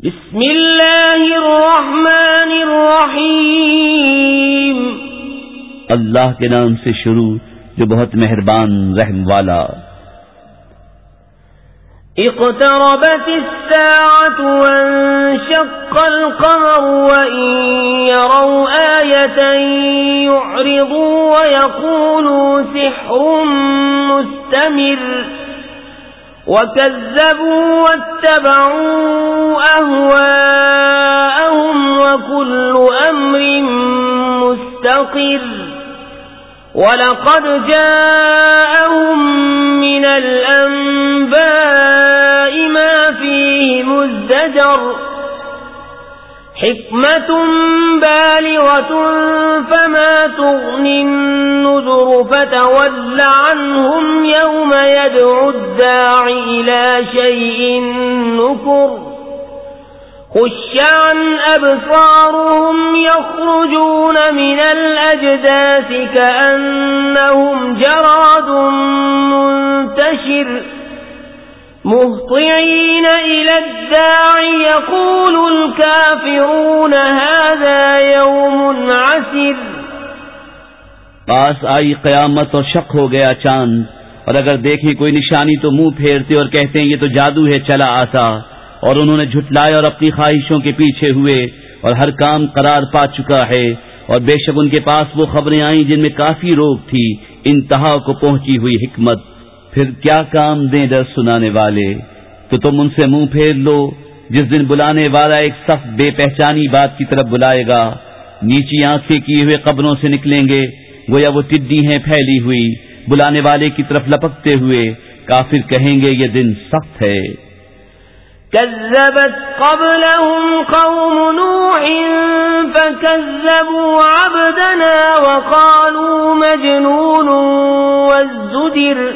بسم اللہ الرحمن الرحیم۔ اللہ کے نام سے شروع جو بہت مہربان رحم والا۔ اقتربت الساعة وانشق القمر وإن يروا آية يعرضوا ويقولوا سحر مستمر۔ وكذبوا واتبعوا أهواءهم وكل أمر مستقر ولقد جاءهم من الأنباء ما فيه مزدجر حكمة بالغة فما تغني النذر فتول عنهم يوم يدعو الداع إلى شيء نكر خش عن أبصارهم يخرجون من الأجداث كأنهم جراد منتشر مهطعين إلى الداع يقول الكافرون هذا يوم عسر پاس آئی قیامت اور شک ہو گیا چاند، اور اگر دیکھیں کوئی نشانی تو منہ پھیرتے اور کہتے ہیں یہ تو جادو ہے، چلا آتا اور انہوں نے جھٹلایا اور اپنی خواہشوں کے پیچھے ہوئے، اور ہر کام قرار پا چکا ہے۔ اور بے شک ان کے پاس وہ خبریں آئیں جن میں کافی روک تھی، انتہا کو پہنچی ہوئی حکمت۔ پھر کیا کام دیں در سنانے والے؟ تو تم ان سے منہ پھیر لو، جس دن بلانے والا ایک سخت بے پہچانی بات کی طرف بلائے گا۔ نیچی آنکھیں کیے ہوئے قبروں سے نکلیں گے، گویا وہ ٹڈی ہیں پھیلی ہوئی۔ بلانے والے کی طرف لپکتے ہوئے کافر کہیں گے، یہ دن سخت ہے۔ كذبت قبلهم قوم نوح فكذبوا عبدنا وقالوا مجنون والزدر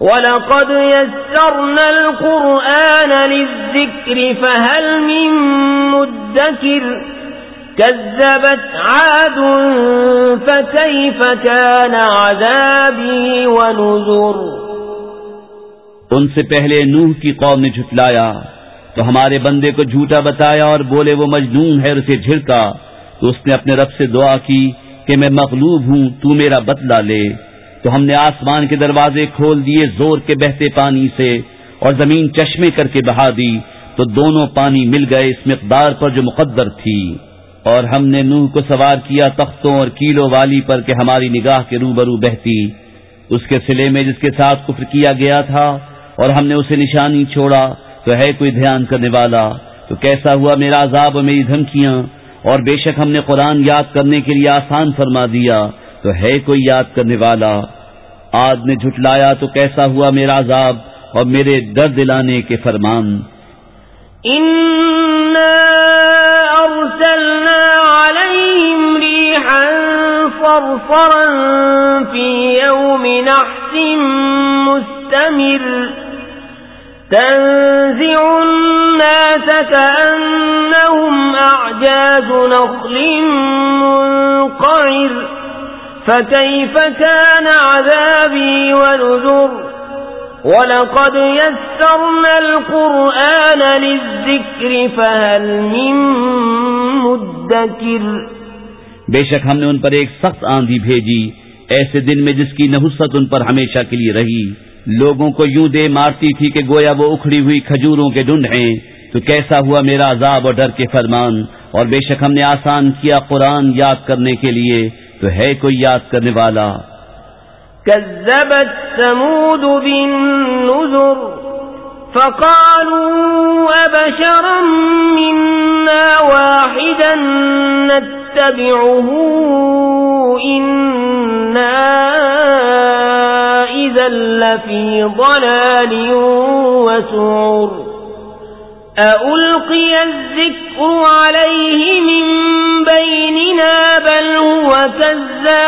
وَلَقَدْ يَسَّرْنَا الْقُرْآنَ لِلذِّكْرِ فَهَلْ مِن مُدَّكِرٍ كَذَّبَتْ عَادٌ فَكَيْفَ كَانَ عَذَابِي وَنُذُرِ ان سے پہلے نوح کی قوم نے جھٹلایا تو ہمارے بندے کو جھوٹا بتایا اور بولے وہ مجنون ہے اسے جھڑکا تو اس نے اپنے رب سے دعا کی کہ میں مغلوب ہوں، تو میرا بدلہ لے۔ تو ہم نے آسمان کے دروازے کھول دیے زور کے بہتے پانی سے اور زمین چشمے کر کے بہا دی، تو دونوں پانی مل گئے اس مقدار پر جو مقدر تھی۔ اور ہم نے نوح کو سوار کیا تختوں اور کیلو والی پر کہ ہماری نگاہ کے روبرو بہتی۔ اس کے سلے میں جس کے ساتھ کفر کیا گیا تھا اور ہم نے اسے نشانی چھوڑا، تو ہے کوئی دھیان کرنے والا۔ تو کیسا ہوا میرا عذاب اور میری دھمکیاں؟ اور بے شک ہم نے قرآن یاد کرنے کے لیے آسان فرما دیا۔ تو ہے کوئی یاد کرنے والا؟ آج نے جھٹلایا تو کیسا ہوا میرا عذاب اور میرے در دلانے کے فرمان؟ صرصرا في يوم نحس مستمر تنزع الناس كأنهم أعجاز نخل منقعر فكيف كان عذابي ونذر؟ ولقد يسرنا القرآن للذكر، فهل من مدكر؟ بے شک ہم نے ان پر ایک سخت آندھی بھیجی، ایسے دن میں جس کی نحست ان پر ہمیشہ کے لیے رہی۔ لوگوں کو یوں دے مارتی تھی کہ گویا وہ اکھڑی ہوئی کھجوروں کے ڈنڈ ہیں۔ تو کیسا ہوا میرا عذاب اور ڈر کے فرمان؟ اور بے شک ہم نے آسان کیا قرآن یاد کرنے کے لیے۔ تو ہے کوئی یاد کرنے والا؟ كذبت ثمود بالنذر، فقالوا أبشرا منا واحدا نتبعه، إنا إذا لفي ضلال وسعر. أألقي الذكر عليه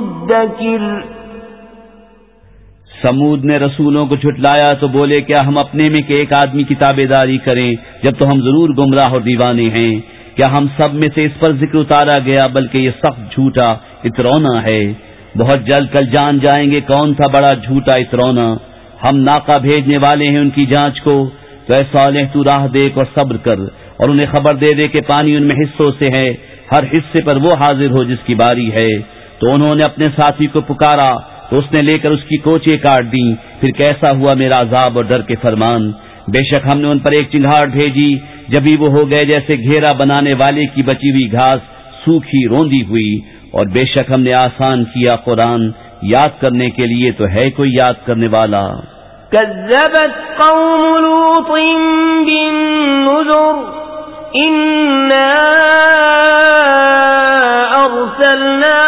مدكر سمود نے رسولوں کو چھٹلایا تو بولے، کیا ہم اپنے میں کہ ایک آدمی کی تابے داری کریں جب تو ہم ضرور گمراہ اور دیوانے ہیں؟ کیا ہم سب میں سے اس پر ذکر اتارا گیا بلکہ یہ سخت جھوٹا اترونا ہے؟ بہت جلد کل جان جائیں گے کون تھا بڑا جھوٹا اترونا ہم ناکا بھیجنے والے ہیں ان کی جانچ کو۔ تو ایسا تو راہ دیکھ اور صبر کر اور انہیں خبر دے دے کہ پانی ان میں حصوں سے ہے۔ ہر حصے پر وہ حاضر ہو جس کی باری ہے۔ تو انہوں نے اپنے ساتھی کو پکارا تو اس نے لے کر اس کی کوچے کاٹ دی۔ پھر کیسا ہوا میرا عذاب اور ڈر کے فرمان؟ بے شک ہم نے ان پر ایک چنگاڑ بھیجی۔ جبھی وہ ہو گئے جیسے گھیرا بنانے والے کی بچی ہوئی گھاس سوکھی روندی ہوئی۔ اور بے شک ہم نے آسان کیا قرآن یاد کرنے کے لیے تو ہے کوئی یاد کرنے والا۔ كذبت قوم لوط بالنذر، إنا أرسلنا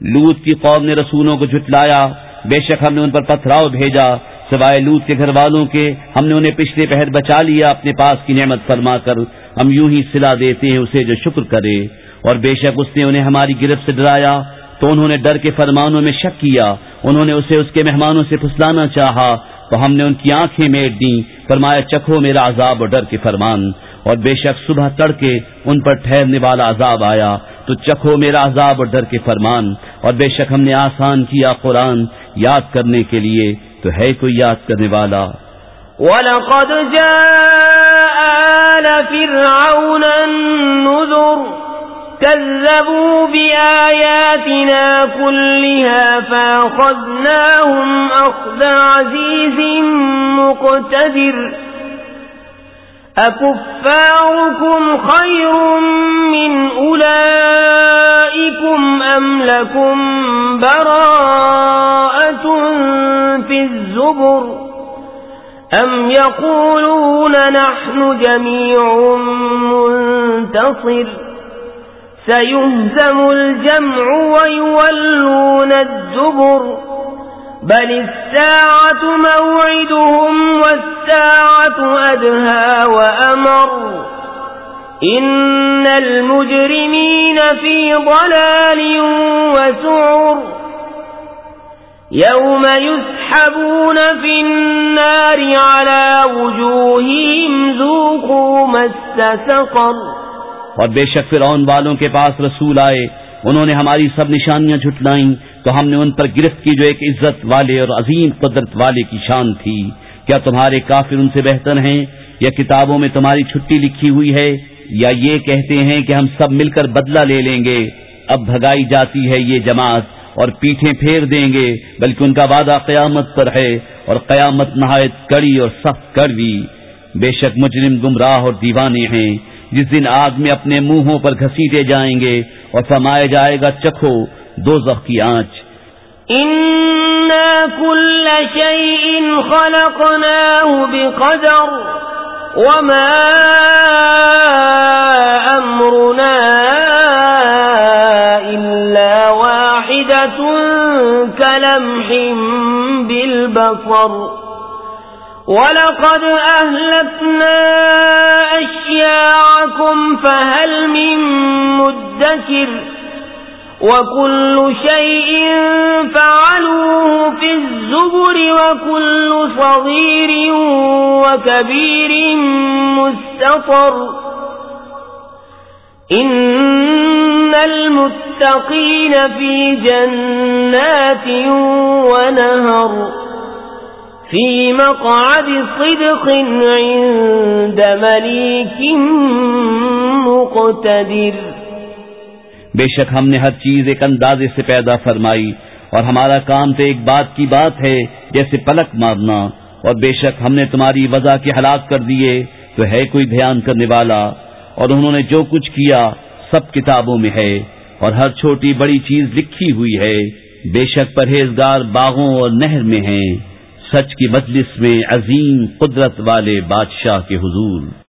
لوت کی قوم نے رسولوں کو جھٹلایا، بے شک ہم نے ان پر پتھراؤ بھیجا۔ سوائے لوت کے گھر والوں کے، ہم نے انہیں پچھلے پہر بچا لیا، اپنے پاس کی نعمت فرما کر۔ ہم یوں ہی سلا دیتے ہیں اسے جو شکر کرے۔ اور بے شک اس نے انہیں ہماری گرفت سے ڈرایا، تو انہوں نے ڈر کے فرمانوں میں شک کیا۔ انہوں نے اسے اس کے مہمانوں سے پھسلانا چاہا، تو ہم نے ان کی آنکھیں میٹ دی فرمایا، چکھو میرا عذاب اور ڈر کے فرمان۔ اور بے شک صبح تڑکے ان پر ٹھہرنے والا عذاب آیا۔ تو چکھو میرا عذاب اور ڈر کے فرمان۔ اور بے شک ہم نے آسان کیا قرآن یاد کرنے کے لیے۔ تو ہے کوئی یاد کرنے والا؟ وَلَقَدْ جَاءَ آلَ فِرْعَوْنَ النُّذُرُ كَذَّبُوا بِآيَاتِنَا كُلِّهَا فَأَخَذْنَاهُمْ أَخْذَ عَزِيزٍ مُقْتَدِرٍ أَكُفَّارُكُمْ خَيْرٌ مِّنْ أُولَئِكُمْ أَمْ لَكُمْ بَرَاءَةٌ فِي الزُّبُرِ أَمْ يَقُولُونَ نَحْنُ جَمِيعٌ مُنْتَصِرٌ سَيُهْزَمُ الْجَمْعُ وَيُوَلُّونَ الدُّبُرَ بل الساعة موعدهم والساعة أدهى وأمر إن المجرمين في ضلال وسعر يوم يسحبون في النار على وجوههم ذوقوا مس سقر اور بے شک فرعون والوں کے پاس رسول آئے، انہوں نے ہماری سب نشانیاں جھٹلائیں، تو ہم نے ان پر گرفت کی جو ایک عزت والے اور عظیم قدرت والے کی شان تھی۔ کیا تمہارے کافر ان سے بہتر ہیں؟ یا کتابوں میں تمہاری چھٹی لکھی ہوئی ہے؟ یا یہ کہتے ہیں کہ ہم سب مل کر بدلہ لے لیں گے۔ اب بھگائی جاتی ہے یہ جماعت اور پیٹھیں پھیر دیں گے، بلکہ ان کا وعدہ قیامت پر ہے اور قیامت نہایت کڑی اور سخت کڑوی۔ بے شک مجرم گمراہ اور دیوانے ہیں۔ جس دن آگ میں اپنے منہوں پر گھسیٹے جائیں گے اور فرمایا جائے گا، چکھو دو زخ کی آنچ۔ كل شيء خلقناه بقدر وما أمرنا إلا واحدة كلمح بالبصر ولقد أهلكنا أشياعكم فهل من مدكر وكل شيء فعلوه في الزبر وكل صغير وكبير مستطر إن المتقين في جنات ونهر في مقعد صدق عند مليك مقتدر بے شک ہم نے ہر چیز ایک اندازے سے پیدا فرمائی، اور ہمارا کام تو ایک بات کی بات ہے، جیسے پلک مارنا۔ اور بے شک ہم نے تمہاری وضع کے ہلاک کر دیے، تو ہے کوئی دھیان کرنے والا۔ اور انہوں نے جو کچھ کیا، سب کتابوں میں ہے۔ اور ہر چھوٹی بڑی چیز لکھی ہوئی ہے۔ بے شک پرہیزگار باغوں اور نہر میں ہیں۔ سچ کی مجلس میں عظیم قدرت والے بادشاہ کے حضور۔